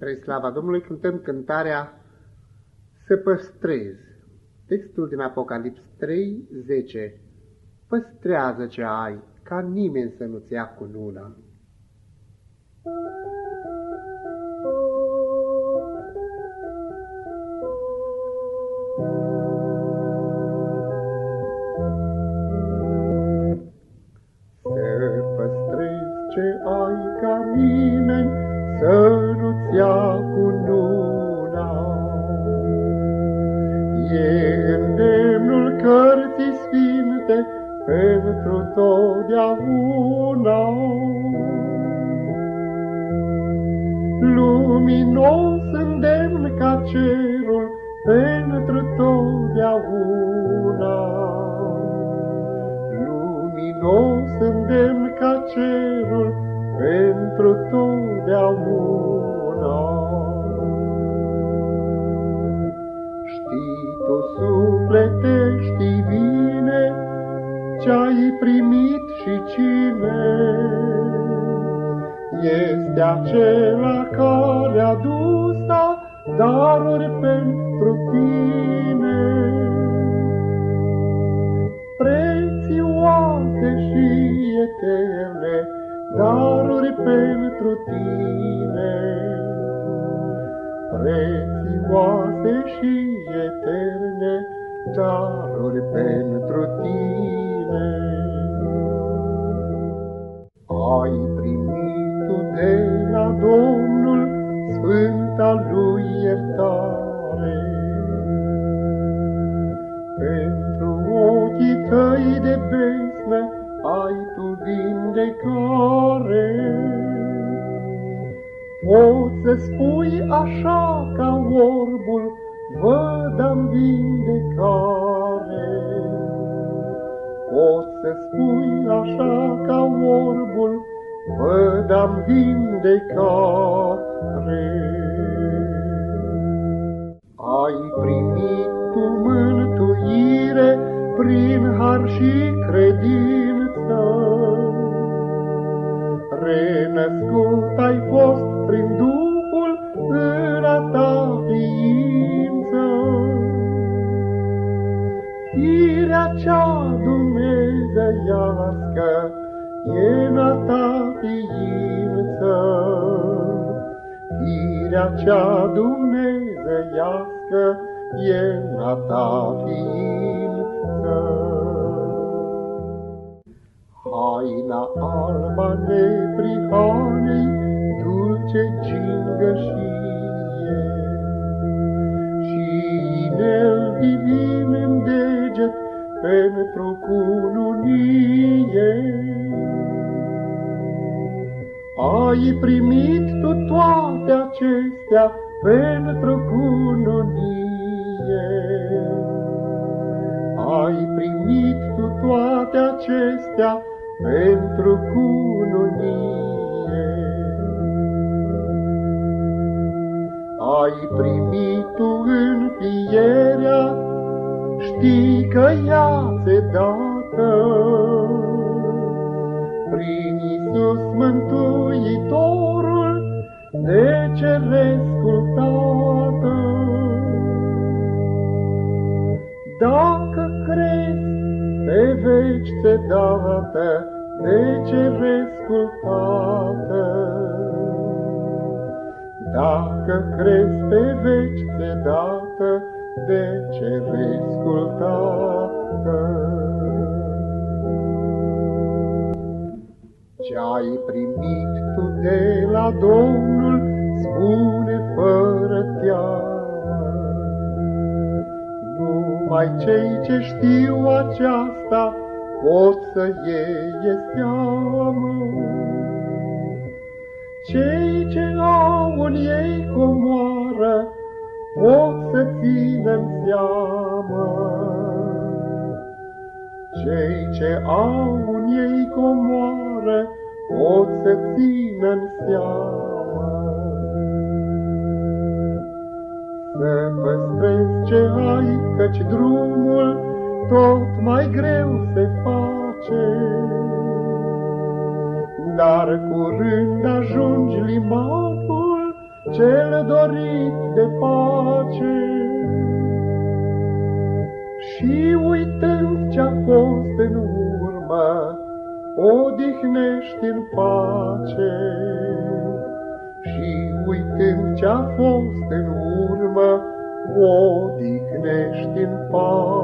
Spre slava Domnului cântăm cântarea Să păstrezi. Textul din Apocalips 3, 10. Păstrează ce ai, ca nimeni să nu-ți ia cu nuna. Să păstrezi ce ai ca nimeni să nu-ți ia cu nuna. E îndemnul cărții sfinte pentru totdeauna. Luminos îndemn ca cerul pentru totdeauna. Luminos îndemn ca cerul pentru totdeauna. Știi tu, suflete, știi bine ce-ai primit și cine este acela care a dus daruri pentru tine. Prețioase și eterne, daruri pentru tine, prețioase și eterne, daruri pentru tine. Ai primit tu de la Domnul Sfânta lui iertare, pentru ochii tăi de besne, ai tu vindecare. Poți să spui așa ca orbul, văd-am vindecare. Poți să spui așa ca orbul, văd-am vindecare. Ai primit tu mântuire prin har și credință, Renăscut ai fost prin Duhul cea dumnezeiască e în a ta ființă. Firea cea dumnezeiască e în a ta ființă. Haina alba neprihanei, dulce gingășie. Pentru cununie. Ai primit tu toate acestea pentru cununie. Ai primit tu toate acestea pentru cununie. Ai primit tu înfierea, știi că ea se dată. Prin Iisus Mântuitorul, de cerescul Tată. Dacă crezi pe veci se dată, de cerescul Tată. Dacă crezi pe veci se dată, de cerescul Tată. Ce-ai primit tu de la Domnul, spune fără teamă. Numai cei ce știu aceasta, pot să iei seamă. Cei ce au în ei comoară pot să țină în seamă. Cei ce au în ei comoară pot să țină în seamă. Să păstrezi ce ai, căci drumul tot mai greu se face. Dar curând ajungi limanul cel dorit de pace și uităm ce-a fost în urmă, odihnești în pace. Și uitând ce-a fost în urmă, odihnești în pace.